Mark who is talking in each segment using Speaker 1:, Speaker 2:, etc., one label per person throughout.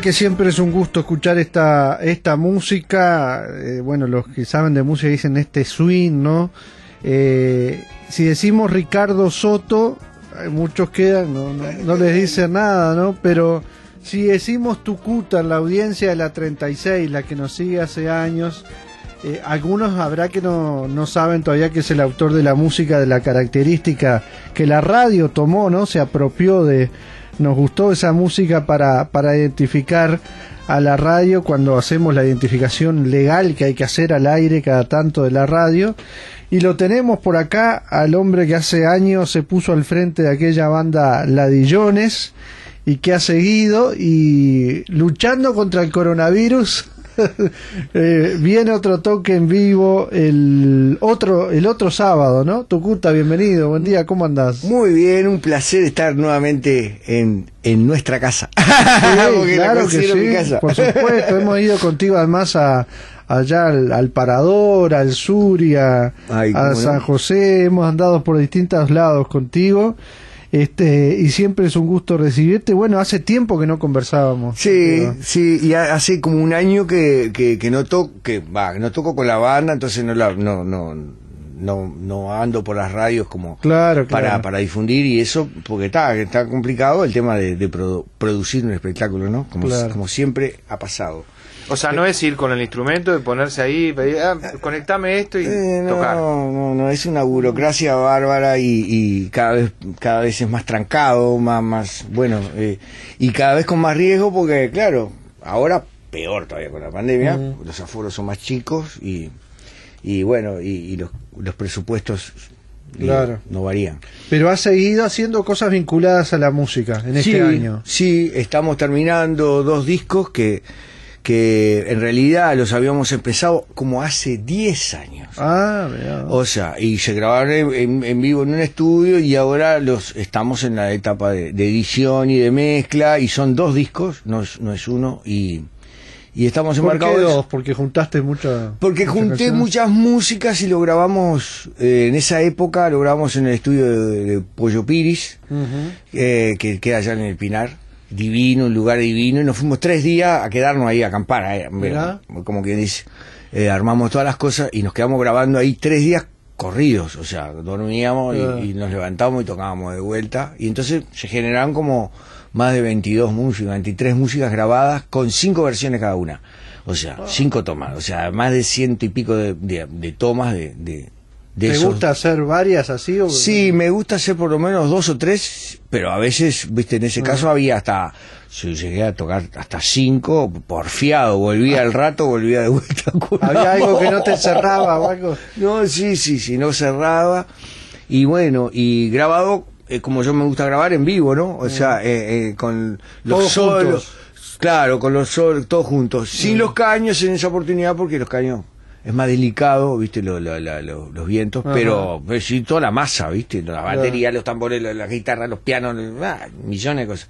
Speaker 1: Que siempre es un gusto escuchar esta, esta música. Eh, bueno, los que saben de música dicen este swing, ¿no? Eh, si decimos Ricardo Soto, eh, muchos quedan, no, les dice nada, ¿no? Pero si decimos Tucuta, la audiencia de la 36, la que nos sigue hace años, algunos habrá que no, no saben todavía que es el autor de la música, de la característica que la radio tomó, ¿no? Se apropió de, nos gustó esa música para, para identificar a la radio cuando hacemos la identificación legal que hay que hacer al aire cada tanto de la radio. Y lo tenemos por acá al hombre que hace años se puso al frente de aquella banda Ladillones y que ha seguido y luchando contra el coronavirus. eh, viene otro toque en vivo el otro el otro sábado, ¿no? Tucuta, bienvenido, buen día, ¿cómo andás?
Speaker 2: Muy bien, un placer estar nuevamente en, en nuestra casa.
Speaker 1: Sí, claro que sí,
Speaker 2: casa.
Speaker 1: por supuesto, hemos ido contigo además a allá al, al Parador, al Suria,
Speaker 2: Ay,
Speaker 1: a San
Speaker 2: no.
Speaker 1: José, hemos andado por distintos lados contigo. Este, y siempre es un gusto recibirte. Bueno, hace tiempo que no conversábamos.
Speaker 2: Sí,
Speaker 1: Pero-
Speaker 2: sí, y ha- hace como un año que, que, que no toco, que, va, que no toco con la banda, entonces no la, no, no, no, no ando por las radios como
Speaker 1: Claro,
Speaker 2: para, para difundir y eso, porque está, está complicado el tema de, de produ- producir un espectáculo, ¿no? Como,
Speaker 1: Claro.
Speaker 2: como siempre ha pasado.
Speaker 3: O sea, no es ir con el instrumento, de ponerse ahí, pedir, ah, conectame esto y
Speaker 2: Eh, no,
Speaker 3: tocar.
Speaker 2: no, no, es una burocracia bárbara y, y cada vez cada vez es más trancado, más, más bueno, eh, y cada vez con más riesgo porque, claro, ahora peor todavía con la pandemia,
Speaker 1: Mm.
Speaker 2: los aforos son más chicos y, y bueno, y, y los, los presupuestos eh,
Speaker 1: Claro.
Speaker 2: no varían.
Speaker 1: Pero has seguido haciendo cosas vinculadas a la música en este
Speaker 2: sí,
Speaker 1: año.
Speaker 2: Sí, estamos terminando dos discos que, que en realidad los habíamos empezado como hace 10 años.
Speaker 1: Ah, mirá.
Speaker 2: O sea, y se grabaron en, en- vivo en un estudio y ahora los estamos en la etapa de, de edición y de mezcla y son dos discos, no es, no es uno y, y estamos
Speaker 1: ¿Por qué
Speaker 2: embarcados.
Speaker 1: dos? Porque juntaste mucha.
Speaker 2: Porque
Speaker 1: mucha
Speaker 2: junté
Speaker 1: canción.
Speaker 2: muchas músicas y lo grabamos eh, en esa época, lo grabamos en el estudio de, de Pollo Piris, eh, que queda allá en el Pinar. Divino, un lugar divino, y nos fuimos tres días a quedarnos ahí a acampar, como quien dice. Eh, armamos todas las cosas y nos quedamos grabando ahí tres días corridos, o sea, dormíamos y-
Speaker 1: Ah.
Speaker 2: y, nos levantábamos y tocábamos de vuelta. Y entonces se generaron como más de 22 músicas, 23 músicas grabadas con cinco versiones cada una. O sea,
Speaker 1: Ah.
Speaker 2: cinco tomas, o sea, más de ciento y pico de, de- de tomas de, de, de
Speaker 1: ¿Te
Speaker 2: esos
Speaker 1: gusta hacer varias así? O...
Speaker 2: Sí, me gusta hacer por lo menos dos o tres, pero a veces, viste, en ese caso había hasta, yo llegué a tocar hasta cinco, porfiado, volvía al rato, volvía de vuelta.
Speaker 1: Había algo que no te cerraba o algo.
Speaker 2: No, sí, sí, sí, no cerraba. Y bueno, y grabado, eh, como yo me gusta grabar en vivo, ¿no? O sea, eh, eh, con los
Speaker 1: Todos
Speaker 2: solos.
Speaker 1: juntos.
Speaker 2: Claro, con los solos, todos juntos. Sin los caños en esa oportunidad, porque los caños es más delicado, viste, lo- lo- la- lo- los vientos,
Speaker 1: Ajá.
Speaker 2: pero, pero sí toda la masa, viste, la batería, los tambores, la, la guitarra, los pianos, ah, millones de cosas.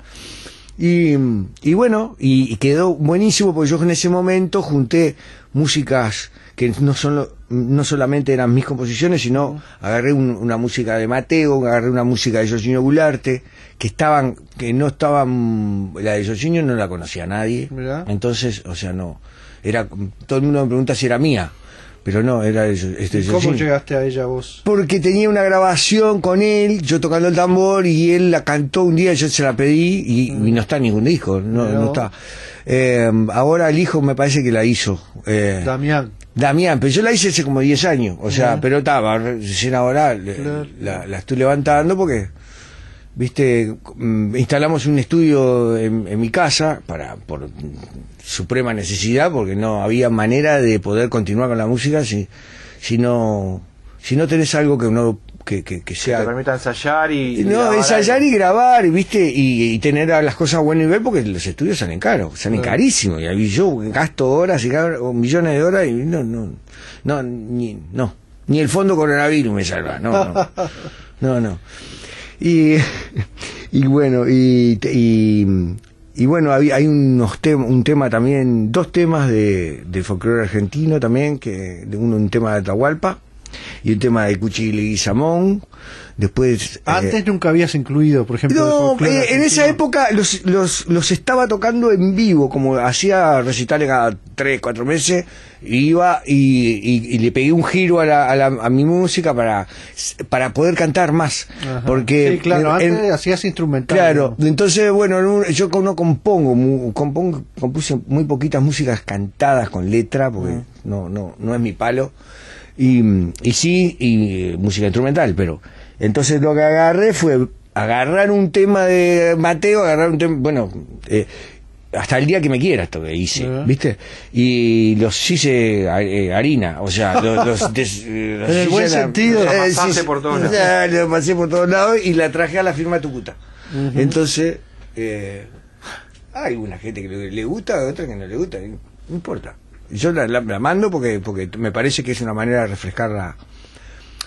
Speaker 2: Y, y bueno, y, y quedó buenísimo porque yo en ese momento junté músicas que no, son, no solamente eran mis composiciones, sino agarré un- una música de Mateo, agarré una música de Jorginho Gularte, que estaban, que no estaban, la de Jorginho no la conocía nadie.
Speaker 1: Mirá.
Speaker 2: Entonces, o sea, no, era, todo el mundo me pregunta si era mía, pero no, era de, este,
Speaker 1: ¿Y ¿Cómo llegaste a ella vos?
Speaker 2: Porque tenía una grabación con él, yo tocando el tambor, y él la cantó un día, yo se la pedí, y, y no está en ningún disco, no, no está. Eh, ahora el hijo me parece que la hizo. Eh,
Speaker 1: Damián.
Speaker 2: Damián, pero yo la hice hace como 10 años, o sea, pero estaba, recién ahora
Speaker 1: Claro.
Speaker 2: la, la estoy levantando porque, viste, mm, instalamos un estudio en, en mi casa para por suprema necesidad, porque no había manera de poder continuar con la música si, si no, si no tenés algo que no, que, que, que
Speaker 3: Que
Speaker 2: sea
Speaker 3: te permita ensayar y...
Speaker 2: no, ensayar y grabar, ¿viste? Y, y tener las cosas a buen nivel porque los estudios salen caros, salen
Speaker 1: Claro.
Speaker 2: carísimos. Y ahí yo gasto horas y millones de horas y no, no, no, ni, no, ni el fondo coronavirus me salva, no, no, no, no. Y, y bueno, y, y, y bueno, hay, hay unos temas, un tema también, dos temas de, de folclore argentino también, que de uno un tema de Atahualpa y un tema de Cuchi Después... eh,
Speaker 1: Antes nunca habías incluido, por ejemplo.
Speaker 2: no, eh, en esa época los, los, los estaba tocando en vivo, como hacía recitales cada tres, cuatro meses, iba y, y- y le pegué un giro a, la, a, la- a mi música para, para poder cantar más.
Speaker 1: Ajá.
Speaker 2: Porque
Speaker 1: Sí, claro,
Speaker 2: en-
Speaker 1: antes hacías instrumental.
Speaker 2: Claro,
Speaker 1: ¿no?
Speaker 2: entonces, bueno, yo no compongo, compongo, compuse muy poquitas músicas cantadas con letra, porque no, no, no es mi palo, y, y sí, y eh, música instrumental, pero entonces lo que agarré fue agarrar un tema de Mateo, agarrar un tema, bueno, eh, hasta el día que me quiera esto que hice. ¿viste? Y los hice eh, harina, o sea, los, los des- eh, los
Speaker 1: En el buen
Speaker 2: la-
Speaker 1: sentido.
Speaker 3: La
Speaker 2: Eh,
Speaker 3: por todos lados.
Speaker 2: Ya, lo pasé por todos lados y la traje a la firma Tucuta. Entonces, eh, hay una gente que le, gusta, otra que no le gusta, no importa. Yo la, la- la mando porque, porque me parece que es una manera de refrescar la,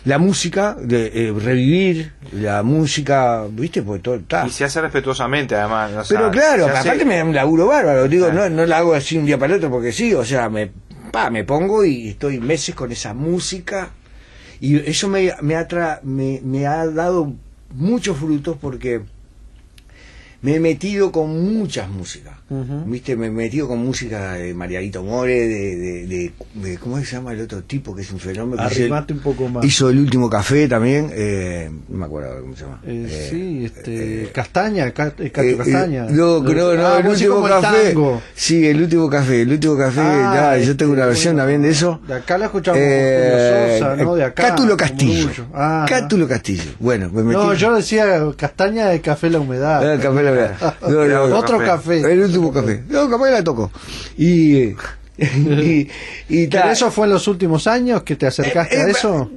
Speaker 2: la música, de eh, revivir la música, ¿viste? Porque todo está.
Speaker 3: Y se hace respetuosamente, además. o sea,
Speaker 2: Pero claro,
Speaker 3: hace-
Speaker 2: aparte me da un laburo bárbaro, digo,
Speaker 3: Claro.
Speaker 2: no, no la hago así un día para el otro porque sí, o sea, me, pa, me pongo y estoy meses con esa música y eso me, me, ha, tra- me, me ha dado muchos frutos porque me he metido con muchas músicas. ¿Viste? Me he metido con música de Marianito More, de, de, de, de- ¿Cómo se llama el otro tipo que es un fenómeno?
Speaker 1: Arrimate un poco más.
Speaker 2: Hizo el último café también, eh, no me acuerdo cómo se llama.
Speaker 1: Eh,
Speaker 2: Eh,
Speaker 1: sí, este, Castaña, Ca- Cacho
Speaker 2: eh,
Speaker 1: Castaña.
Speaker 2: no, no, no,
Speaker 1: Ah,
Speaker 2: el último
Speaker 1: el
Speaker 2: café. Sí, el último café, el último café.
Speaker 1: Ah,
Speaker 2: ya, yo tengo una
Speaker 1: este,
Speaker 2: versión
Speaker 1: bueno,
Speaker 2: también de eso.
Speaker 1: De acá la escuchamos Sosa, ¿no? De acá.
Speaker 2: Cátulo Castillo.
Speaker 1: Ah,
Speaker 2: Cátulo Castillo. Bueno, me metí.
Speaker 1: No, yo decía Castaña de Café La Humedad.
Speaker 2: Ah, el café, la verdad. No, no, no.
Speaker 1: Otro
Speaker 3: café.
Speaker 2: El último café. No, capaz que la toco. Y. eh, y, y
Speaker 1: ¿Pero
Speaker 2: ta-
Speaker 1: eso fue en los últimos años que te acercaste
Speaker 2: Eh,
Speaker 1: a
Speaker 2: eh,
Speaker 1: eso?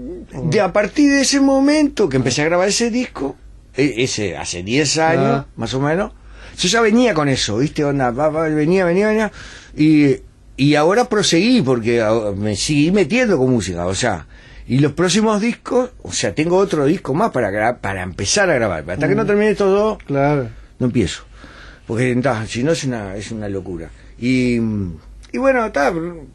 Speaker 2: De a partir de ese momento que empecé a grabar ese disco, e- ese hace 10 años,
Speaker 1: Ah.
Speaker 2: más o menos, yo ya venía con eso, ¿viste? Onda, va, va, venía, venía, venía. Y, y ahora proseguí porque ah, me seguí metiendo con música, o sea. Y los próximos discos, o sea, tengo otro disco más para para empezar a grabar. Hasta que no termine estos dos,
Speaker 1: Claro.
Speaker 2: No empiezo. Porque ta, si no es una, es una locura. Y, y bueno, está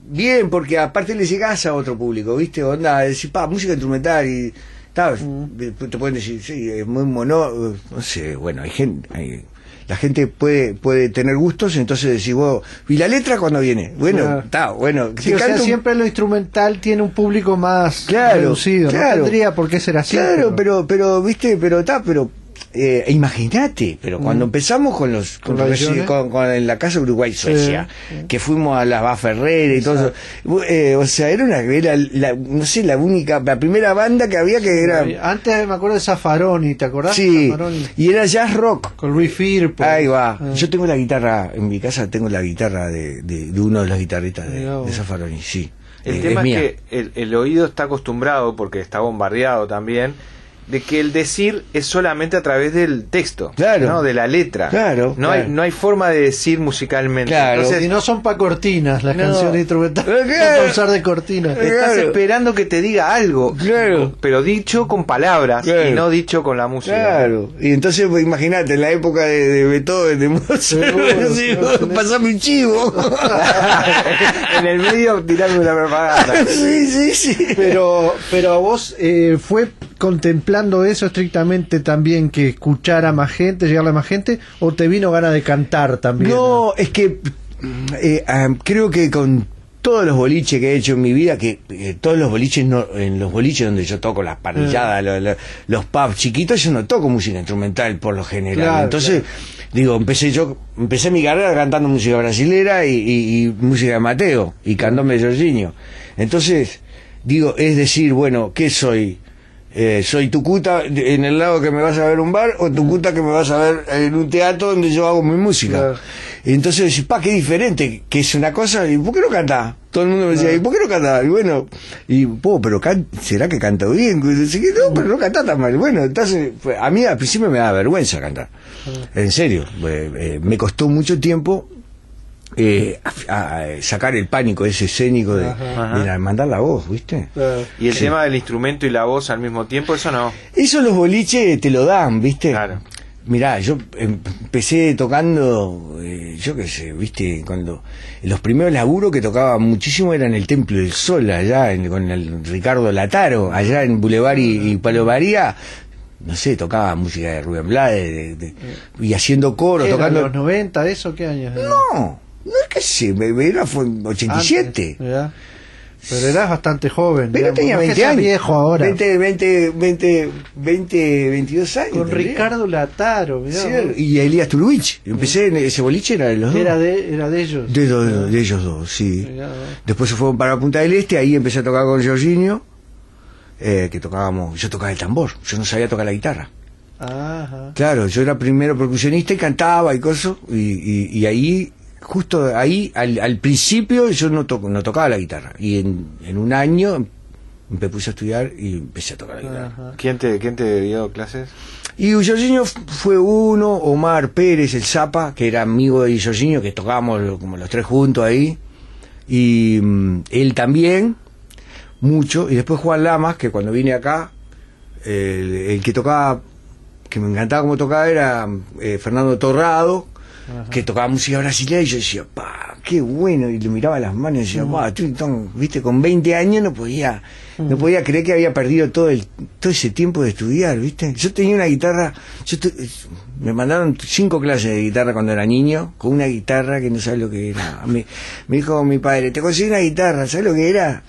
Speaker 2: bien, porque aparte le llegás a otro público, ¿viste? Onda, decir, pa, música instrumental y. ta, Te pueden decir, sí, es muy mono. No sé, bueno, hay gente. hay- la gente puede puede tener gustos, entonces decís, vos, ¿y la letra cuando viene? Bueno, está, bueno.
Speaker 1: Sí,
Speaker 2: te
Speaker 1: o sea,
Speaker 2: un-
Speaker 1: siempre lo instrumental tiene un público más
Speaker 2: Claro,
Speaker 1: reducido.
Speaker 2: claro.
Speaker 1: No tendría por qué ser así.
Speaker 2: Claro, pero, pero, viste, pero está, pero eh, imagínate, pero cuando
Speaker 1: Mm.
Speaker 2: empezamos con los con,
Speaker 1: ¿Con
Speaker 2: con- con- en la casa Uruguay Suecia, que fuimos a la Va Ferrer y todo eso, eh, o sea, era una era la, no sé, la única, la primera banda que había que era
Speaker 1: Antes me acuerdo de Zaffaroni, ¿te acordás?
Speaker 2: sí,
Speaker 1: Zaffaroni?
Speaker 2: y era jazz rock.
Speaker 1: Con Luis Firpo.
Speaker 2: Ahí va.
Speaker 1: Ah.
Speaker 2: Yo tengo la guitarra, en mi casa tengo la guitarra de, de, de uno de los guitarristas de, de Zaffaroni, sí.
Speaker 3: El
Speaker 2: Eh,
Speaker 3: tema es, que el, el oído está acostumbrado, porque está bombardeado también, de que el decir es solamente a través del texto,
Speaker 2: Claro.
Speaker 3: ¿no? de la letra.
Speaker 2: Claro,
Speaker 3: no,
Speaker 2: claro.
Speaker 3: Hay, no hay forma de decir musicalmente.
Speaker 2: Claro.
Speaker 3: Entonces,
Speaker 1: Y no son pa' cortinas las
Speaker 2: No.
Speaker 1: canciones instrumentales.
Speaker 2: Eh,
Speaker 1: No para usar de cortina.
Speaker 2: Eh,
Speaker 3: estás esperando que te diga algo,
Speaker 2: Claro.
Speaker 3: pero dicho con palabras
Speaker 2: Claro.
Speaker 3: y no dicho con la música.
Speaker 2: Claro, y entonces pues, imagínate, en la época de, de Beethoven, de Mozart, pasame un chivo.
Speaker 3: en el medio tirarme una propaganda.
Speaker 2: sí, sí, sí.
Speaker 1: Pero, pero a vos eh, fue contemplando eso estrictamente también que escuchar a más gente, llegarle a más gente, o te vino ganas de cantar también.
Speaker 2: No, es que eh, creo que con todos los boliches que he hecho en mi vida, que eh, todos los boliches, no, en los boliches donde yo toco las parrilladas, lo- lo- los pubs chiquitos, yo no toco música instrumental por lo general.
Speaker 1: Claro,
Speaker 2: Entonces, digo, empecé yo, empecé mi carrera cantando música brasilera y, y- y música de Mateo y candombe de Jorginho. Entonces, digo, es decir, bueno, ¿qué soy? Eh, soy Tucuta en el lado que me vas a ver un bar o Tucuta que me vas a ver en un teatro donde yo hago mi música.
Speaker 1: Claro.
Speaker 2: Y entonces decís, pa, qué diferente, que es una cosa, ¿y por qué no canta? Todo el mundo me decía, ¿y por qué no canta? Y bueno, y, po, pero can- ¿será que canto bien? Y no, pero no canta tan mal. Bueno, entonces, fue- a mí al principio me da vergüenza cantar. En serio, eh, eh, me costó mucho tiempo eh, a- a- sacar el pánico ese escénico de,
Speaker 1: Ajá.
Speaker 2: de la- mandar la voz, ¿viste?
Speaker 3: Y el
Speaker 2: Sí.
Speaker 3: tema del instrumento y la voz al mismo tiempo, eso no.
Speaker 2: Eso los boliches te lo dan, ¿viste?
Speaker 3: Claro.
Speaker 2: Mirá, yo em- empecé tocando, eh, yo qué sé, ¿viste? Cuando los primeros laburos que tocaba muchísimo eran en el Templo del Sol, allá en- con el Ricardo Lataro, allá en Boulevard y, y Palo María. no sé, tocaba música de Rubén Blades de- de- y haciendo coro,
Speaker 1: ¿Qué era,
Speaker 2: tocando...
Speaker 1: los 90, eso qué años? era?
Speaker 2: No, no es que sí, me, me- era fue en 87.
Speaker 1: Antes. Pero eras bastante joven.
Speaker 2: Pero
Speaker 1: digamos,
Speaker 2: tenía
Speaker 1: no es que
Speaker 2: 20
Speaker 1: seas
Speaker 2: años.
Speaker 1: viejo ahora.
Speaker 2: 20, 20, 20, 20, 22 años.
Speaker 1: Con
Speaker 2: tendría.
Speaker 1: Ricardo Lataro,
Speaker 2: Sí, y Elías Turuich. Empecé en ese boliche, era de los dos.
Speaker 1: era, de, era de ellos.
Speaker 2: De, do- de ellos dos, sí.
Speaker 1: Mirá.
Speaker 2: Después se fueron para Punta del Este, ahí empecé a tocar con Jorginho, eh, que tocábamos, yo tocaba el tambor, yo no sabía tocar la guitarra.
Speaker 1: Ajá.
Speaker 2: Claro, yo era primero percusionista y cantaba y cosas, y, y, y ahí, justo ahí, al, al principio yo no, to- no tocaba la guitarra, y en, en un año me puse a estudiar y empecé a tocar la guitarra.
Speaker 1: Ajá.
Speaker 3: ¿Quién te, quién te dio clases?
Speaker 2: Y Jorginho fue uno, Omar Pérez, el Zapa, que era amigo de Jorginho, que tocábamos como los tres juntos ahí. Y mm, él también, mucho. Y después Juan Lamas, que cuando vine acá, el, el que tocaba, que me encantaba como tocaba, era eh, Fernando Torrado,
Speaker 1: Ajá.
Speaker 2: que tocaba música brasileña. Y yo decía, pa, qué bueno. Y le miraba las manos y decía, pa, tú, tú, viste, con 20 años no podía, no podía creer que había perdido todo el, todo ese tiempo de estudiar, viste. Yo tenía una guitarra, yo tu- me mandaron cinco clases de guitarra cuando era niño, con una guitarra que no sabes lo que era. Me, me dijo mi padre, te conseguí una guitarra, ¿sabes lo que era?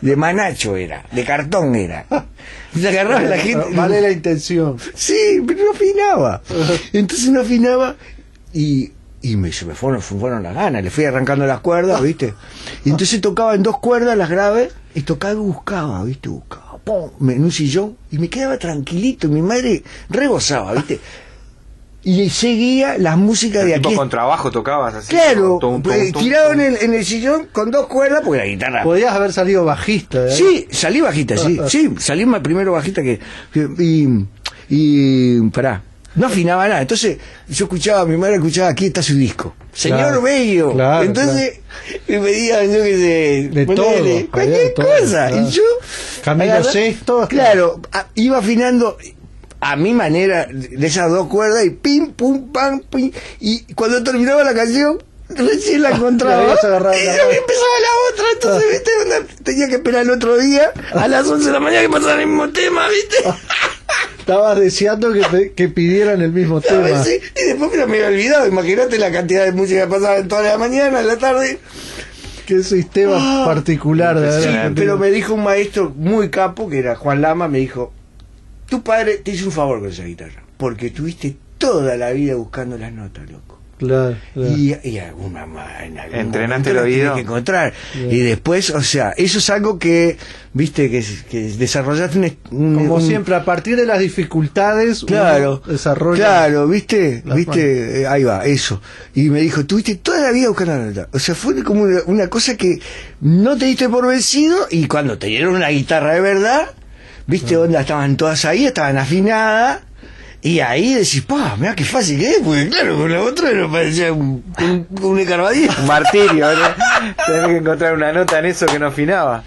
Speaker 2: De manacho era, de cartón era. Se agarraba la gente.
Speaker 1: Vale la intención.
Speaker 2: Sí, pero no afinaba. Entonces no afinaba y, y me, se me fueron, fueron las ganas. Le fui arrancando las cuerdas, ¿viste? Y entonces tocaba en dos cuerdas las graves y tocaba y buscaba, ¿viste? Buscaba, pum, en un sillón y me quedaba tranquilito. Mi madre rebosaba, ¿viste? Y seguía las músicas de
Speaker 3: tipo
Speaker 2: aquí.
Speaker 3: con trabajo tocabas así.
Speaker 2: Claro,
Speaker 3: Tum, tum,
Speaker 2: eh,
Speaker 3: tum,
Speaker 2: tirado en el, en el sillón con dos cuerdas porque la guitarra
Speaker 1: Podías haber salido bajista. ¿eh?
Speaker 2: Sí, salí bajita, sí, sí, salí más primero bajita que, que- y, y pará, no afinaba nada, entonces yo escuchaba, mi madre escuchaba, aquí está su disco, señor
Speaker 1: Claro,
Speaker 2: Bello,
Speaker 1: claro,
Speaker 2: entonces me pedían, yo qué sé,
Speaker 1: De
Speaker 2: ponele,
Speaker 1: todo,
Speaker 2: cualquier
Speaker 1: todo,
Speaker 2: cosa,
Speaker 1: claro.
Speaker 2: y yo
Speaker 1: Camilo Sesto.
Speaker 2: claro, iba afinando a mi manera de esas dos cuerdas y pim, pum, pam, pim, y cuando terminaba la canción recién la encontraba. Y
Speaker 1: mano.
Speaker 2: empezaba la otra entonces viste tenía que esperar el otro día a las 11 de la mañana que pasara el mismo tema viste
Speaker 1: Estabas deseando que, pidieran el mismo tema.
Speaker 2: Y después me había olvidado imagínate la cantidad de música que pasaba en toda la mañana en la tarde
Speaker 1: Qué sistema
Speaker 2: Ah.
Speaker 1: particular de
Speaker 2: Sí, pero me dijo un maestro muy capo, que era Juan Lama, me dijo, tu padre te hizo un favor con esa guitarra, porque estuviste toda la vida buscando las notas, loco.
Speaker 1: Claro, claro.
Speaker 2: Y, y alguna en algún
Speaker 3: Entrenaste
Speaker 2: momento
Speaker 3: el oído.
Speaker 2: que encontrar.
Speaker 1: Bien.
Speaker 2: Y después, o sea, eso es algo que, viste, que, que desarrollaste un...
Speaker 1: Como
Speaker 2: un-
Speaker 1: siempre, a partir de las dificultades,
Speaker 2: Claro,
Speaker 1: uno desarrolla.
Speaker 2: claro, viste, viste, Eh, ahí va, eso. Y me dijo, tuviste toda la vida buscando la nota. O sea, fue como una, una cosa que no te diste por vencido y cuando te dieron una guitarra de verdad, viste, onda, estaban todas ahí, estaban afinadas. Y ahí decís, pa, mira qué fácil que es, porque claro, con la otra no parecía un, un, un
Speaker 3: martirio, ¿no? Tenés que encontrar una nota en eso que no afinaba.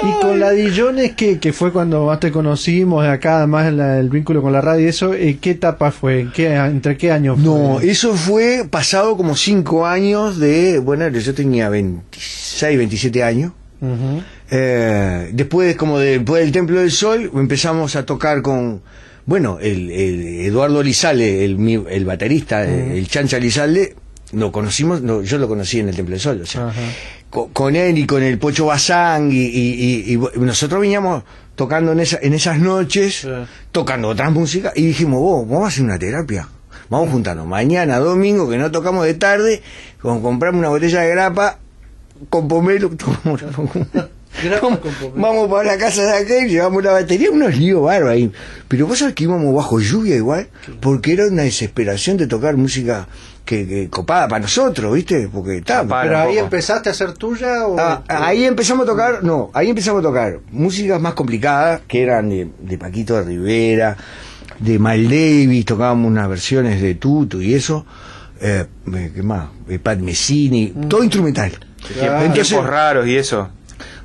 Speaker 1: Y con la Dillones, que, que fue cuando más te conocimos, acá además en la- el vínculo con la radio y eso, ¿en qué etapa fue? ¿En qué, ¿Entre qué años
Speaker 2: No,
Speaker 1: fue?
Speaker 2: eso fue pasado como cinco años de, bueno, yo tenía 26, 27 años. Eh, después, como de- después del Templo del Sol, empezamos a tocar con, bueno, el, el Eduardo Lizalde, el, el baterista, el Chancha Lizalde, lo conocimos, no, yo lo conocí en el Templo del Sol, o sea, con, él y con el Pocho Bazán, y, y- y- y nosotros veníamos tocando en, esa- en esas noches,
Speaker 1: Sí.
Speaker 2: tocando otras músicas, y dijimos, vos, vamos a hacer una terapia. Vamos juntando mañana, domingo, que no tocamos de tarde, con comprarme una botella de grapa, con pomelo,
Speaker 1: Grapa
Speaker 2: Vamos-
Speaker 1: pomelo.
Speaker 2: Vamos para la casa de aquel, llevamos la batería, unos líos bárbaros ahí. Pero vos sabés que íbamos bajo lluvia igual, porque era una desesperación de tocar música que, que copada para nosotros, ¿viste? Porque está.
Speaker 1: ¿Pero ahí empezaste a hacer tuya o...?
Speaker 2: Ah, ahí empezamos a tocar, no, ahí empezamos a tocar músicas más complicadas, que eran de, de Paquito de Rivera, de Mal Davis, tocábamos unas versiones de Tuto y eso, eh, ¿qué más? Eh, Pat Messini, todo instrumental.
Speaker 1: Claro.
Speaker 2: Entonces,
Speaker 3: Tiempos raros y eso.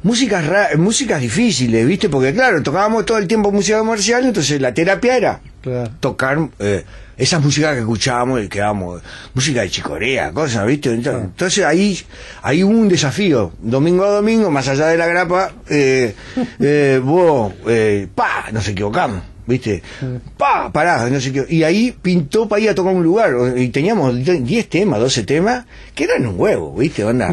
Speaker 2: Músicas ra- músicas difíciles, ¿viste? Porque claro, tocábamos todo el tiempo música comercial, entonces la terapia era
Speaker 1: Claro.
Speaker 2: tocar eh, esas músicas que escuchábamos y quedábamos, música de chicorea, cosas, ¿viste? Entonces, entonces ahí, ahí hubo un desafío, domingo a domingo, más allá de la grapa, eh, eh, vos, eh, pa, nos equivocamos. ¿viste? Pa, pará, no sé qué. Y ahí pintó para ir a tocar un lugar. Y teníamos 10 temas, 12 temas, que eran un huevo, ¿viste? Onda.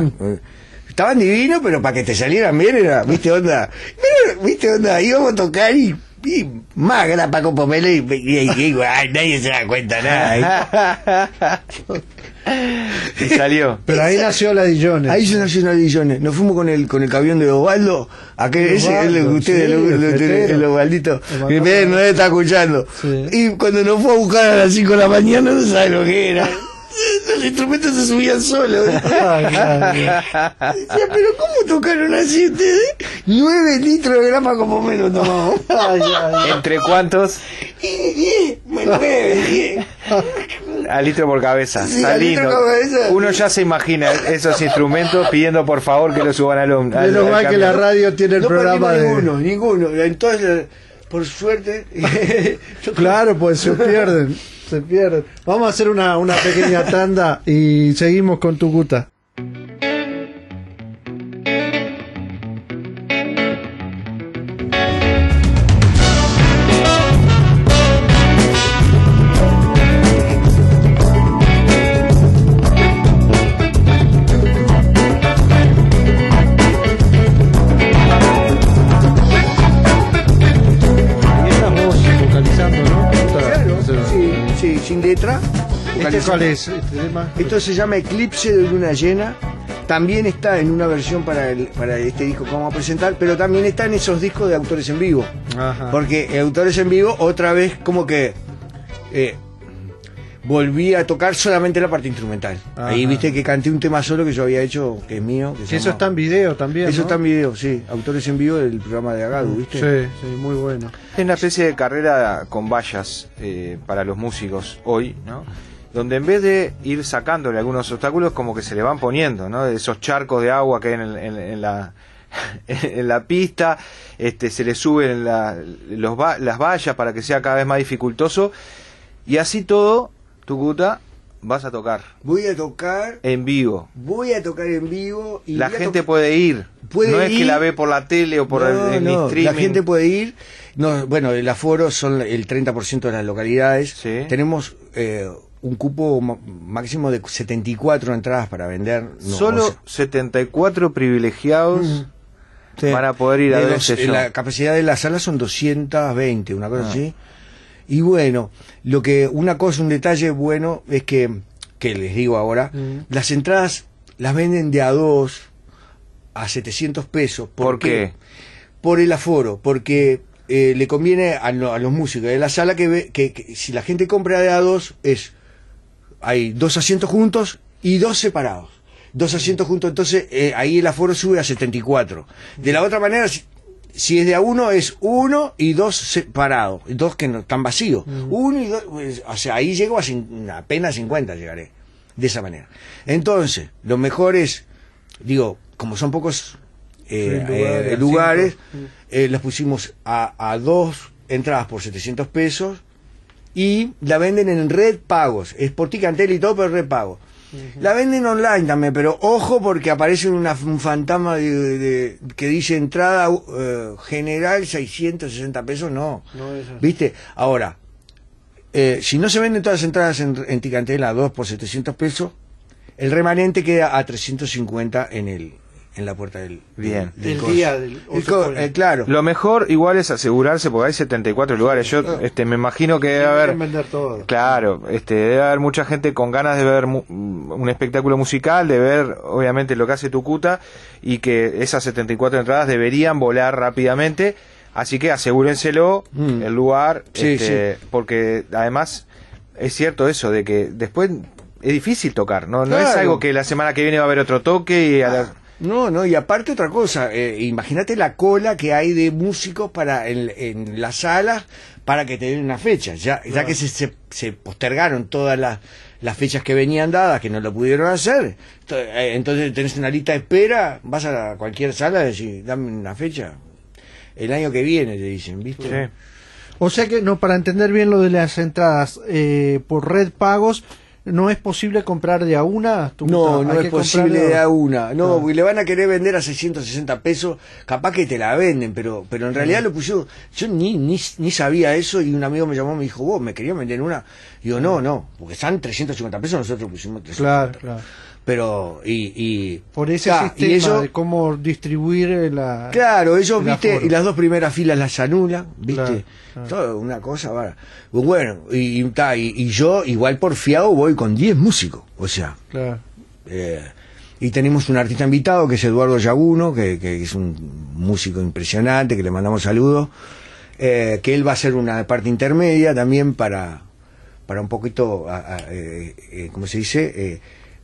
Speaker 2: Estaban divinos, pero para que te salieran bien era, ¿viste? Onda. Pero, ¿viste? Onda. Íbamos a tocar y. y más grapa con pomelo y, y, y- y- ay, nadie se da cuenta nada.
Speaker 3: Y salió.
Speaker 1: Pero ahí nació la Dillones.
Speaker 2: Ahí se nació una Dillones. Nos fuimos con el con el camión de Osvaldo. Aquel, ese, el, ustedes,
Speaker 1: sí,
Speaker 2: el, el,
Speaker 1: el
Speaker 2: el, Osvaldito.
Speaker 1: Osvaldo.
Speaker 2: Que me, no está escuchando.
Speaker 1: Sí.
Speaker 2: Y cuando nos fue a buscar a las 5 de la mañana, no sabe lo que era. Los instrumentos se subían solos.
Speaker 1: Ay, ay, ay.
Speaker 2: Decía, pero ¿cómo tocaron así ustedes? 9 litros de grapa como menos tomamos.
Speaker 1: Ay, ay, ay.
Speaker 3: ¿Entre cuántos?
Speaker 2: Y 10, 9, 10.
Speaker 3: A litro por cabeza.
Speaker 2: Sí,
Speaker 3: Está
Speaker 2: a litro
Speaker 3: lindo.
Speaker 2: por cabeza.
Speaker 3: Uno ya se imagina esos instrumentos pidiendo por favor que lo suban al al-
Speaker 1: Menos
Speaker 3: al
Speaker 1: mal que la radio tiene el
Speaker 2: No
Speaker 1: programa de.
Speaker 2: ninguno, ninguno. Entonces, por suerte.
Speaker 1: Claro, pues se pierden, se. Vamos a hacer una, una pequeña tanda y seguimos con Tucuta. Cuál es? ¿Este tema?
Speaker 2: Esto se llama Eclipse de Luna Llena. También está en una versión para, el, para este disco que vamos a presentar, pero también está en esos discos de autores en vivo.
Speaker 1: Ajá.
Speaker 2: Porque autores en vivo, otra vez, como que eh, volví a tocar solamente la parte instrumental.
Speaker 1: Ajá.
Speaker 2: Ahí viste que canté un tema solo que yo había hecho, que es mío. Que
Speaker 1: Sí, eso está en video también.
Speaker 2: Eso
Speaker 1: ¿no?
Speaker 2: está en video, sí. Autores en vivo del programa de Agadu, ¿viste?
Speaker 1: Sí, sí, muy bueno.
Speaker 3: Es una especie de carrera con vallas eh, para los músicos hoy, ¿no? Donde en vez de ir sacándole algunos obstáculos, como que se le van poniendo, ¿no? De esos charcos de agua que hay en, en- en la en la pista, este, se le suben la- los va- las vallas para que sea cada vez más dificultoso y así todo, Tucuta, vas a tocar
Speaker 2: Voy a tocar,
Speaker 3: en vivo.
Speaker 2: voy a tocar en vivo y
Speaker 3: La gente puede ir.
Speaker 2: Puede
Speaker 3: no es que la ve por la tele o por
Speaker 2: No,
Speaker 3: el, el
Speaker 2: no,
Speaker 3: streaming.
Speaker 2: La gente puede ir. No, bueno, el aforo son el 30% de las localidades.
Speaker 3: Sí.
Speaker 2: Tenemos eh, un cupo máximo de 74 entradas para vender. No,
Speaker 3: Solo
Speaker 2: o sea,
Speaker 3: 74 privilegiados
Speaker 2: sí.
Speaker 3: van a poder ir a ver este show.
Speaker 2: La capacidad de la sala son 220, una cosa
Speaker 3: Ah.
Speaker 2: así. Y bueno, lo que una cosa, un detalle bueno es que, que les digo ahora, las entradas las venden de a dos a 700 pesos.
Speaker 3: ¿Por qué?
Speaker 2: Por el aforo, porque eh, le conviene a, lo- a los músicos de la sala que, ve, que, que si la gente compra de a dos es hay dos asientos juntos y dos separados. Dos asientos juntos, entonces eh, ahí el aforo sube a 74. De la otra manera, si, si es de a uno, es uno y dos separados, dos que no están vacíos. Uno y dos, pues, o sea, ahí llego a apenas 50 llegaré. De esa manera. Entonces, lo mejor es, digo, como son pocos eh,
Speaker 1: Sí,
Speaker 2: eh,
Speaker 1: lugares,
Speaker 2: eh, las pusimos a, a dos entradas por 700 pesos y la venden en red pagos. Es por Ticantel y todo, pero red pago. La venden online también, pero ojo porque aparece una- un fantasma de, de- que dice entrada eh, general 660 pesos. No.
Speaker 1: No es así.
Speaker 2: ¿Viste? Ahora, eh, si no se venden todas las entradas en, en Ticantel a 2 por 700 pesos, el remanente queda a 350 en el en la puerta del,
Speaker 3: Bien.
Speaker 2: del
Speaker 1: El
Speaker 2: coso.
Speaker 1: día del- o
Speaker 2: El
Speaker 1: se
Speaker 2: co-
Speaker 1: puede.
Speaker 2: eh, claro.
Speaker 3: Lo mejor igual es asegurarse porque hay 74 lugares. Yo este, me imagino que debe haber...
Speaker 1: Quieren vender todo.
Speaker 3: Claro, este, debe haber mucha gente con ganas de ver mu- un espectáculo musical, de ver obviamente lo que hace Tucuta y que esas 74 entradas deberían volar rápidamente. Así que asegúrenselo
Speaker 2: Mm.
Speaker 3: el lugar,
Speaker 2: Sí,
Speaker 3: este, porque además es cierto eso de que después es difícil tocar, no, no es algo que la semana que viene va a haber otro toque y a la-
Speaker 2: No, no, y aparte otra cosa, eh, imagínate la cola que hay de músicos para en, en las salas para que te den una fecha, ya, ya que se, se, se postergaron todas las, las fechas que venían dadas, que no lo pudieron hacer, eh, entonces tenés una lista de espera, vas a cualquier sala y decís, dame una fecha, el año que viene te dicen, ¿viste?
Speaker 3: Sí.
Speaker 1: O sea que, no, para entender bien lo de las entradas eh, por red pagos, no es posible comprar de a una. tu
Speaker 2: No, no es posible de a una. No,
Speaker 1: Ah.
Speaker 2: porque le van a querer vender a 660 pesos. Capaz que te la venden, pero pero en realidad lo pusieron. Yo ni, ni, ni sabía eso y un amigo me llamó y me dijo, vos, ¿me querían vender una? Digo, no, no, porque están 350 pesos, nosotros pusimos 350.
Speaker 1: Claro, claro.
Speaker 2: Pero, y. y
Speaker 1: Por ese sistema
Speaker 2: y eso-
Speaker 1: de cómo distribuir eh, la.
Speaker 2: Claro, ellos,
Speaker 1: el
Speaker 2: viste, y las dos primeras filas las anulan, viste.
Speaker 1: Claro, claro.
Speaker 2: Todo una cosa, va. Bueno, y, ta, y, y yo, igual porfiado, voy con 10 músicos. O sea,
Speaker 1: Claro.
Speaker 2: eh, y tenemos un artista invitado que es Eduardo Yaguno, que, que es un músico impresionante, que le mandamos saludos, eh, que él va a hacer una parte intermedia también para, para un poquito, a- a- eh, eh, ¿cómo se dice?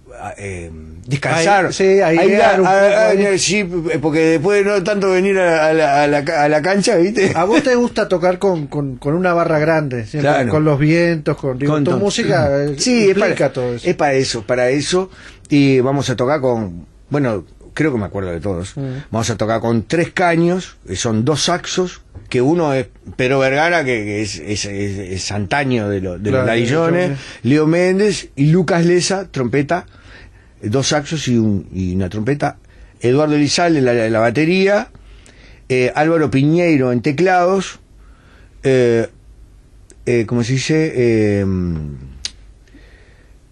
Speaker 2: Eh, eh, descansar.
Speaker 1: Ahí- sí, airear un
Speaker 2: a-
Speaker 1: ahí.
Speaker 2: sí, porque después de no tanto venir a, la, a la ca- a la cancha, ¿viste?
Speaker 1: A vos te gusta tocar con, con, con una barra grande,
Speaker 2: Claro.
Speaker 1: con los vientos, con, digo,
Speaker 2: Con
Speaker 1: tu música eh,
Speaker 2: sí, es para,
Speaker 1: todo eso.
Speaker 2: es para eso, para eso. Y vamos a tocar con, bueno, creo que me acuerdo de todos.
Speaker 1: Mm.
Speaker 2: Vamos a tocar con tres caños, que son dos saxos, que uno es Pero Vergara, que, que es, es, es- es antaño de, lo- de
Speaker 1: Claro,
Speaker 2: los ladillones. Leo Méndez y Lucas Leza, trompeta, dos saxos y, un- y una trompeta, Eduardo Elizalde en la, la batería, eh, Álvaro Piñeiro en teclados, eh, eh, ¿cómo se dice?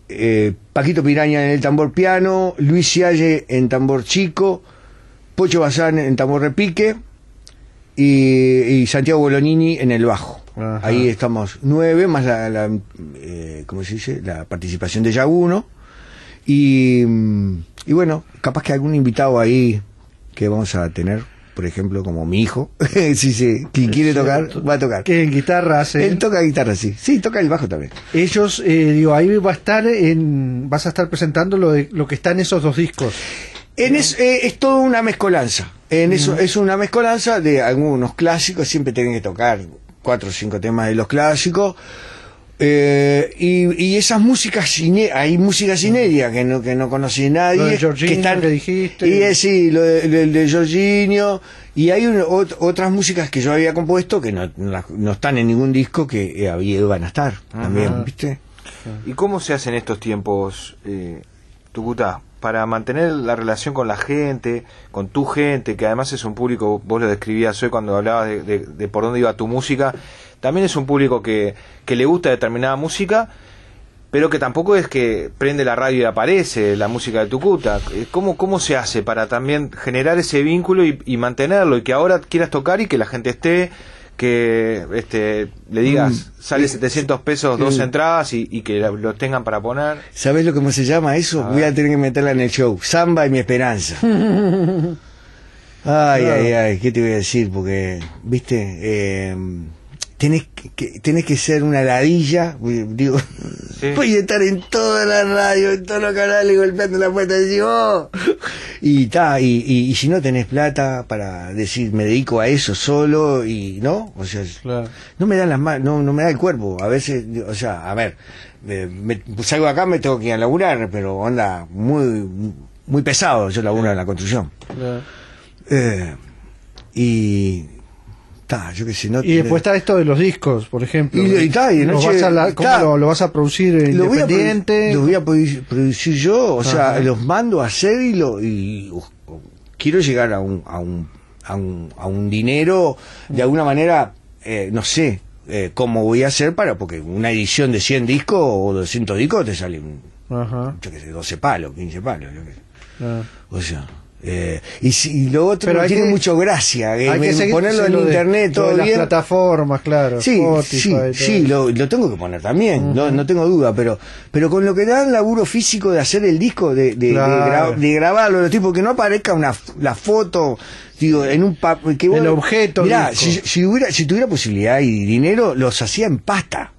Speaker 2: Eh, Paquito Piraña en el tambor piano, Luis Cialle en tambor chico, Pocho Bazán en tambor repique y, y Santiago Bolonini en el bajo.
Speaker 1: Ajá.
Speaker 2: Ahí estamos nueve, más la, la, eh, ¿cómo se dice? La participación de Yaguno. Y, y bueno, capaz que algún invitado ahí que vamos a tener, por ejemplo, como mi hijo, sí, sí, quien quiere tocar, va a tocar.
Speaker 1: Que en guitarra hace.
Speaker 2: Él toca guitarra, sí. Sí, toca el bajo también.
Speaker 1: Ellos, eh, digo, ahí va a estar en, vas a estar presentando lo, de, lo que está en esos dos discos.
Speaker 2: En es, eh, es toda una mezcolanza. En eso es una mezcolanza de algunos clásicos, siempre tienen que tocar cuatro o cinco temas de los clásicos. Eh, y, y esas músicas, hay músicas inéditas que no, que no conoce nadie.
Speaker 1: Lo de Jorginho
Speaker 2: que están,
Speaker 1: que dijiste.
Speaker 2: Y eh, sí, lo de, de Jorginho. Y hay un- ot- otras músicas que yo había compuesto que no, no están en ningún disco que eh, había, iban a estar también, ¿viste?
Speaker 3: ¿Y cómo se hace en estos tiempos, eh, Tucutá, para mantener la relación con la gente, con tu gente, que además es un público, vos lo describías hoy cuando hablabas de, de- de por dónde iba tu música, también es un público que, que le gusta determinada música, pero que tampoco es que prende la radio y aparece la música de Tucuta. Eh, ¿Cómo, cómo se hace para también generar ese vínculo y, y mantenerlo y que ahora quieras tocar y que la gente esté, que este, le digas,
Speaker 2: Mm.
Speaker 3: sale
Speaker 2: Eh,
Speaker 3: 700 pesos dos
Speaker 2: sí.
Speaker 3: entradas y, y que lo tengan para poner?
Speaker 2: ¿Sabes lo que se llama eso?
Speaker 3: A
Speaker 2: Voy a tener que meterla en el show. Samba y mi esperanza. Ay, ay, ay, ¿qué te voy a decir? Porque, viste, eh, tenés, que, tenés que ser una ladilla, digo,
Speaker 3: Sí.
Speaker 2: voy a estar en toda la radio, en todos los canales, golpeando la puerta y decir, "Oh". Y, ta, y, y, y si no tenés plata para decir, me dedico a eso solo, y no, o sea,
Speaker 1: Claro.
Speaker 2: no me dan las manos, no, no me da el cuerpo. A veces, o sea, a ver, me, me- salgo acá, me tengo que ir a laburar, pero onda muy, muy pesado. Yo laburo en la construcción.
Speaker 1: Claro.
Speaker 2: Eh, y. Ta, yo qué sé, no
Speaker 1: Y después está esto de los discos, por ejemplo.
Speaker 2: Y- y está, y de
Speaker 1: ¿Lo
Speaker 2: noche-
Speaker 1: vas a la- ¿Cómo lo, lo vas a producir
Speaker 2: lo voy, a
Speaker 1: independiente?
Speaker 2: lo voy a produ- producir yo, o sea,
Speaker 1: Ajá.
Speaker 2: los mando a hacer y lo. Y, uh, quiero llegar a un, a un, a un, a un dinero, de alguna manera, eh, no sé. Eh, cómo voy a hacer para, porque una edición de 100 discos o 200 discos te sale un,
Speaker 1: Ajá.
Speaker 2: yo qué sé, 12 palos, 15 palos, yo qué sé.
Speaker 1: claro.
Speaker 2: O sea, eh, y, si, y lo otro
Speaker 1: Pero
Speaker 2: no tiene
Speaker 1: que-
Speaker 2: mucho gracia, eh,
Speaker 1: Hay que seguir
Speaker 2: ponerlo en
Speaker 1: lo de-
Speaker 2: internet,
Speaker 1: lo de
Speaker 2: todo
Speaker 1: las
Speaker 2: bien.
Speaker 1: plataformas, claro.
Speaker 2: Sí,
Speaker 1: Spotify,
Speaker 2: sí, sí, lo, lo tengo que poner también, no, no tengo duda, pero pero con lo que da el laburo físico de hacer el disco, de, de, de
Speaker 1: Claro.
Speaker 2: gra- de grabarlo, lo tipo que no aparezca una la foto, digo, en un papel
Speaker 1: El objeto
Speaker 2: Mirá, si, si hubiera si tuviera posibilidad y dinero, los hacía en pasta,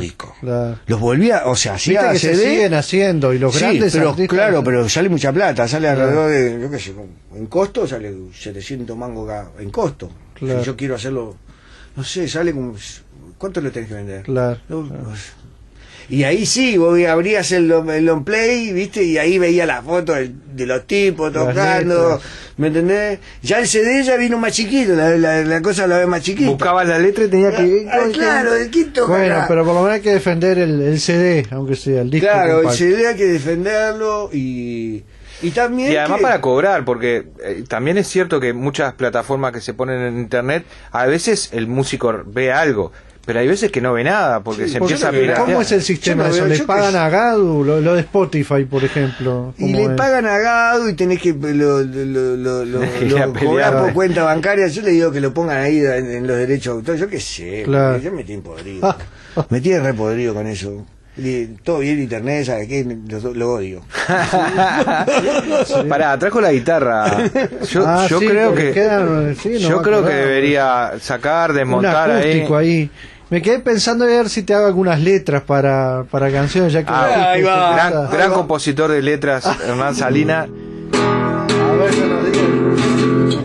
Speaker 2: Discos.
Speaker 1: claro.
Speaker 2: Los volvía, o sea, hacía
Speaker 1: que se
Speaker 2: CD,
Speaker 1: siguen haciendo y los
Speaker 2: Sí,
Speaker 1: grandes
Speaker 2: pero
Speaker 1: artistas-
Speaker 2: claro, pero sale mucha plata, sale alrededor de, yo qué sé, en costo sale 700 mangos en costo.
Speaker 1: Claro.
Speaker 2: Si yo quiero hacerlo, no sé, sale como, ¿cuánto le tenés que vender?
Speaker 1: Claro,
Speaker 2: No,
Speaker 1: claro.
Speaker 2: Y ahí sí, vos abrías el, long- el long play, ¿viste? Y ahí veía las fotos del- de, los tipos tocando. ¿me entendés? Ya el CD ya vino más chiquito, la, la, la cosa la ve más chiquita.
Speaker 3: Buscabas la letra y tenía que.
Speaker 2: Ah, claro, el quinto
Speaker 1: Bueno, pero por lo menos hay que defender el, el CD, aunque sea el disco.
Speaker 2: Claro, el. CD hay que defenderlo y, y también...
Speaker 3: Y además
Speaker 2: que-
Speaker 3: para cobrar, porque eh, también es cierto que muchas plataformas que se ponen en internet, a veces el músico ve algo, pero hay veces que no ve nada, porque
Speaker 2: Sí,
Speaker 3: se empieza a
Speaker 2: no
Speaker 3: piratear.
Speaker 1: ¿Cómo es el sistema
Speaker 2: no
Speaker 1: de eso?
Speaker 2: veo,
Speaker 1: ¿Le pagan a Gadu? Lo, lo de Spotify, por ejemplo.
Speaker 2: Y
Speaker 1: ¿cómo
Speaker 2: le
Speaker 1: es?
Speaker 2: pagan a Gado y tenés que lo, lo, lo, lo, lo- cobrar por cuenta bancaria. Yo le digo que lo pongan ahí en, en los derechos de autor. Yo qué sé,
Speaker 1: Claro.
Speaker 2: yo me tiene podrido. me tiene re podrido con eso. Y todo bien internet, ¿sabes qué? Lo, lo odio.
Speaker 3: Pará, trajo la guitarra. Yo,
Speaker 1: Ah,
Speaker 3: yo
Speaker 1: sí,
Speaker 3: creo que
Speaker 1: quedan, sí, no
Speaker 3: yo creo que debería sacar,
Speaker 1: Un
Speaker 3: desmontar ahí.
Speaker 1: ahí. Me quedé pensando a ver si te hago algunas letras para, para canciones, ya que
Speaker 3: Ah,
Speaker 2: ahí
Speaker 1: que
Speaker 2: va.
Speaker 3: Gran, compositor de letras, Hernán Salina.
Speaker 1: A ver, yo lo digo.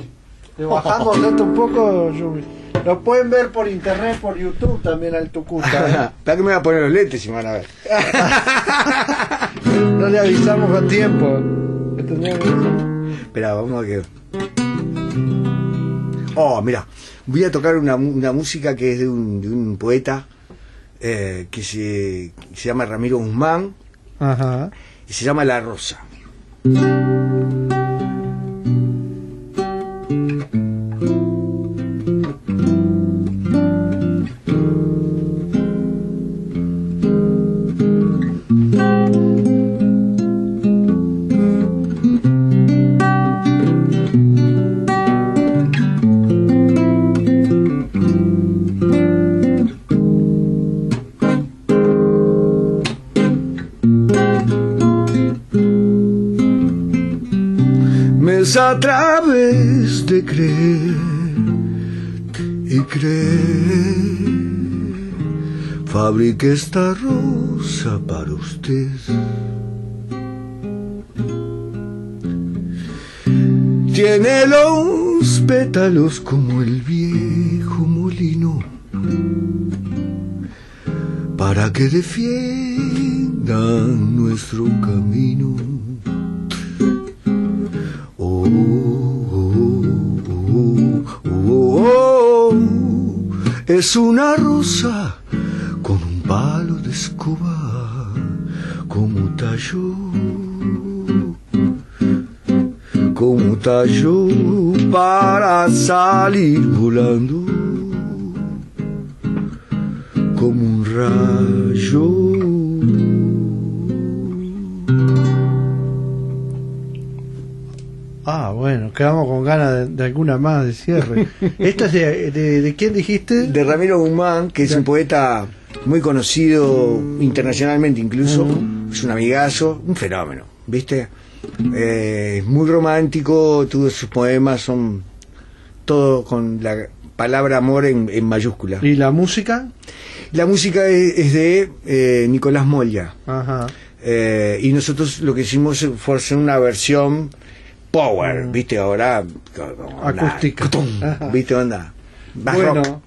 Speaker 1: Le bajamos esto un poco, Yumi. Lo pueden ver por internet, por YouTube también al Tucuta. ¿eh?
Speaker 2: ¿Para qué me voy a poner los lentes si me van a ver?
Speaker 1: No le avisamos con tiempo.
Speaker 2: Espera, vamos a que. Oh, mira, voy a tocar una, una música que es de un, de un poeta eh, que se, se llama Ramiro Guzmán
Speaker 1: Ajá.
Speaker 2: y se llama La Rosa. Es a través de creer y creer. Fabrique esta rosa para usted. Tiene los pétalos como el viejo molino para que defiendan nuestro camino. Es una rosa con un palo de escoba como tallo, como tallo para salir volando como un rayo.
Speaker 1: Ah, bueno, quedamos con ganas de, de alguna más de cierre. ¿Esta es de, de, de quién dijiste?
Speaker 2: de Ramiro Guzmán, que es un poeta muy conocido internacionalmente incluso, es un amigazo, un fenómeno, ¿viste? Eh, muy romántico, todos sus poemas son todo con la palabra amor en, en mayúscula.
Speaker 1: ¿Y la música?
Speaker 2: La música es, es de eh, Nicolás Moya.
Speaker 1: Ajá.
Speaker 2: Eh, y nosotros lo que hicimos fue hacer una versión power, ¿viste? Ahora.
Speaker 1: Acústica.
Speaker 2: ¿Viste? Onda. Más rock.
Speaker 1: Bueno,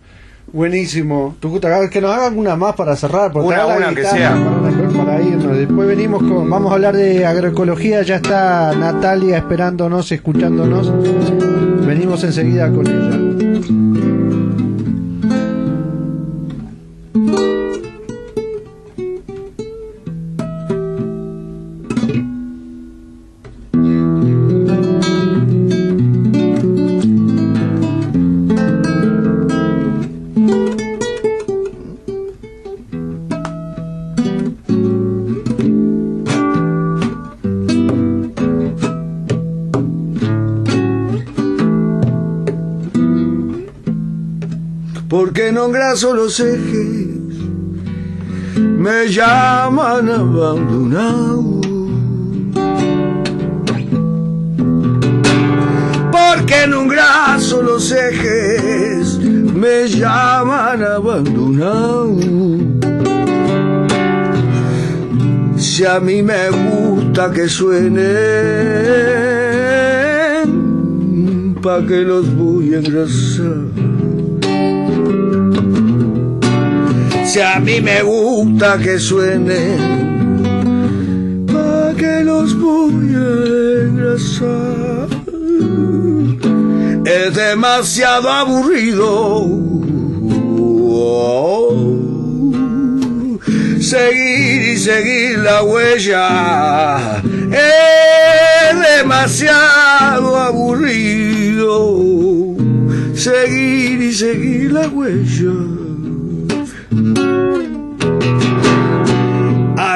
Speaker 1: buenísimo. Tucuta, que nos hagan una más para cerrar. porque
Speaker 3: Una, una, que
Speaker 1: guitarra
Speaker 3: sea.
Speaker 1: Para, para irnos. Después venimos con. Vamos a hablar de agroecología. Ya está Natalia esperándonos, escuchándonos. Venimos enseguida con ella.
Speaker 2: Porque no engraso los ejes, me llaman abandonado. Porque no engraso los ejes, me llaman abandonado. Si a mí me gusta que suenen, pa' que los voy a engrasar. Si a mí me gusta que suene, ¿para que los voy a engrasar? Es demasiado aburrido. Seguir y seguir la huella es demasiado aburrido. Seguir y seguir la huella.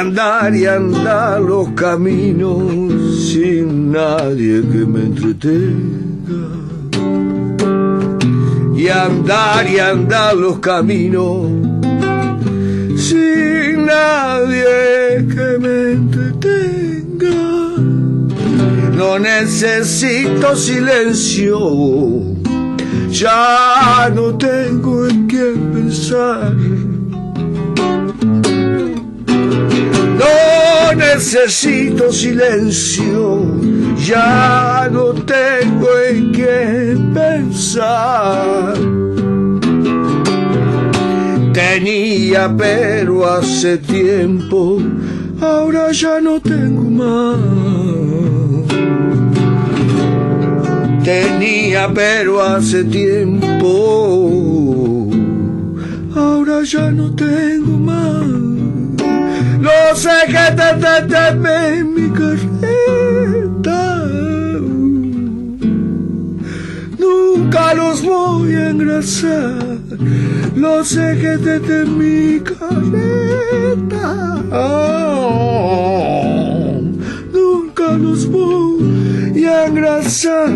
Speaker 2: Andar y andar los caminos sin nadie que me entretenga. Y andar y andar los caminos sin nadie que me entretenga. No necesito silencio, ya no tengo en quién pensar. No necesito silencio, ya no tengo en quién pensar. Tenía pero hace tiempo, ahora ya no tengo más. Tenía pero hace tiempo, ahora ya no tengo más. Ejes de en mi carreta. Nunca los voy a engrasar. Los ejes de mi carreta. Nunca los voy a engrasar.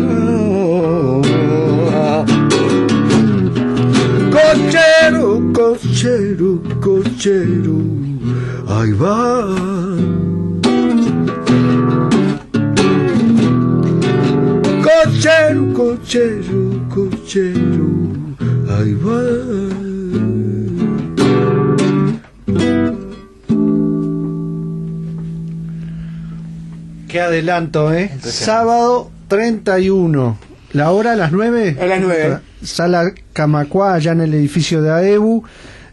Speaker 2: Cochero, cochero, cochero, ahí va. Cochero, cochero, cochero, ahí va.
Speaker 1: Qué adelanto, ¿eh? Sábado 31. ¿La hora a las 9?
Speaker 2: A las 9.
Speaker 1: Sala Camacuá, allá en el edificio de AEBU,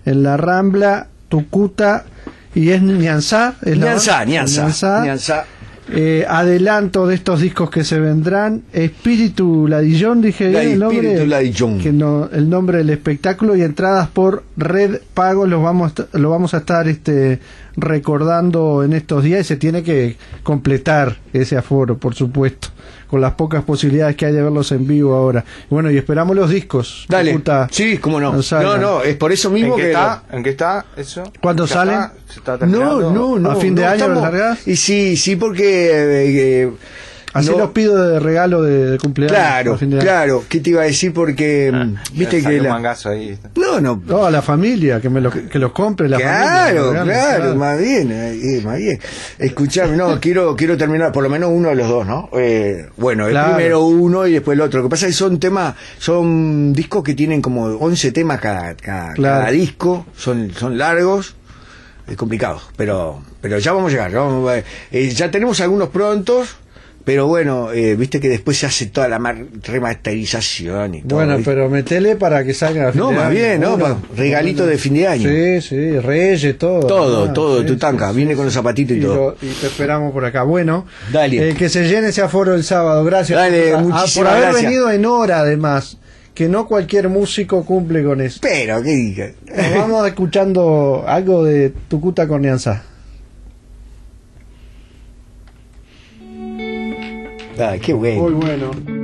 Speaker 1: en la Rambla, Tucuta, y es Nianzá. ¿es
Speaker 2: Nianzá? Nianzá,
Speaker 1: Nianzá.
Speaker 2: Nianzá.
Speaker 1: Eh, adelanto de estos discos que se vendrán. Espíritu Ladillón, dije
Speaker 2: La
Speaker 1: bien el nombre.
Speaker 2: Espíritu Ladillón.
Speaker 1: Que no, el nombre del espectáculo y entradas por Red Pago los vamos, lo vamos a estar este, recordando en estos días y se tiene que completar ese aforo, por supuesto, con las pocas posibilidades que hay de verlos en vivo ahora. Bueno, y esperamos los discos.
Speaker 2: Dale. Sí, cómo no.
Speaker 1: no
Speaker 2: No, es por eso
Speaker 3: ¿En
Speaker 2: mismo
Speaker 3: qué,
Speaker 2: que.
Speaker 3: está? ¿En qué está eso?
Speaker 1: ¿Cuándo
Speaker 3: ¿Ya
Speaker 1: salen?
Speaker 3: está? ¿Se está
Speaker 2: No, no, no.
Speaker 1: ¿A fin de año
Speaker 2: estamos-? Y sí, sí, porque. eh, eh,
Speaker 1: Así
Speaker 2: no-
Speaker 1: los pido de regalo de, de cumpleaños.
Speaker 2: Claro,
Speaker 1: de
Speaker 2: claro. ¿Qué te iba a decir? Porque. mm, Viste que. La...
Speaker 3: mangazo ahí.
Speaker 2: No, no.
Speaker 1: No, a la familia, que me lo, que los compre la familia.
Speaker 2: Claro,
Speaker 1: los regales,
Speaker 2: claro, más bien, eh, más bien. Escuchame, no, quiero, quiero terminar por lo menos uno de los dos, ¿no? Eh, bueno, el
Speaker 1: Claro.
Speaker 2: primero uno y después el otro. Lo que pasa es que son temas, son discos que tienen como 11 temas cada, cada,
Speaker 1: Claro.
Speaker 2: cada disco, son, son largos, es complicado, pero, pero ya vamos a llegar, ya vamos a- eh, ya tenemos algunos prontos. Pero bueno, eh, viste que después se hace toda la mar- remasterización y todo.
Speaker 1: Bueno,
Speaker 2: ¿viste?
Speaker 1: pero metele para que salga a fin
Speaker 2: No,
Speaker 1: de
Speaker 2: más
Speaker 1: año,
Speaker 2: bien, ¿no? regalito de fin de año.
Speaker 1: Sí, sí, Reyes, todo.
Speaker 2: Todo,
Speaker 1: Ah,
Speaker 2: todo,
Speaker 1: sí,
Speaker 2: tu
Speaker 1: sí,
Speaker 2: tanca,
Speaker 1: sí,
Speaker 2: viene
Speaker 1: sí.
Speaker 2: con los zapatitos y, todo.
Speaker 1: lo- y te esperamos por acá. Bueno,
Speaker 2: Dale.
Speaker 1: eh, que se llene ese aforo el sábado. Gracias.
Speaker 2: Dale,
Speaker 1: Ah, por
Speaker 2: muchísimas
Speaker 1: haber
Speaker 2: gracias.
Speaker 1: venido en hora, además. Que no cualquier músico cumple con eso.
Speaker 2: Pero, ¿qué dije?
Speaker 1: Nos vamos escuchando algo de Tucuta Corneanza.
Speaker 2: Qué bueno.
Speaker 1: Muy bueno.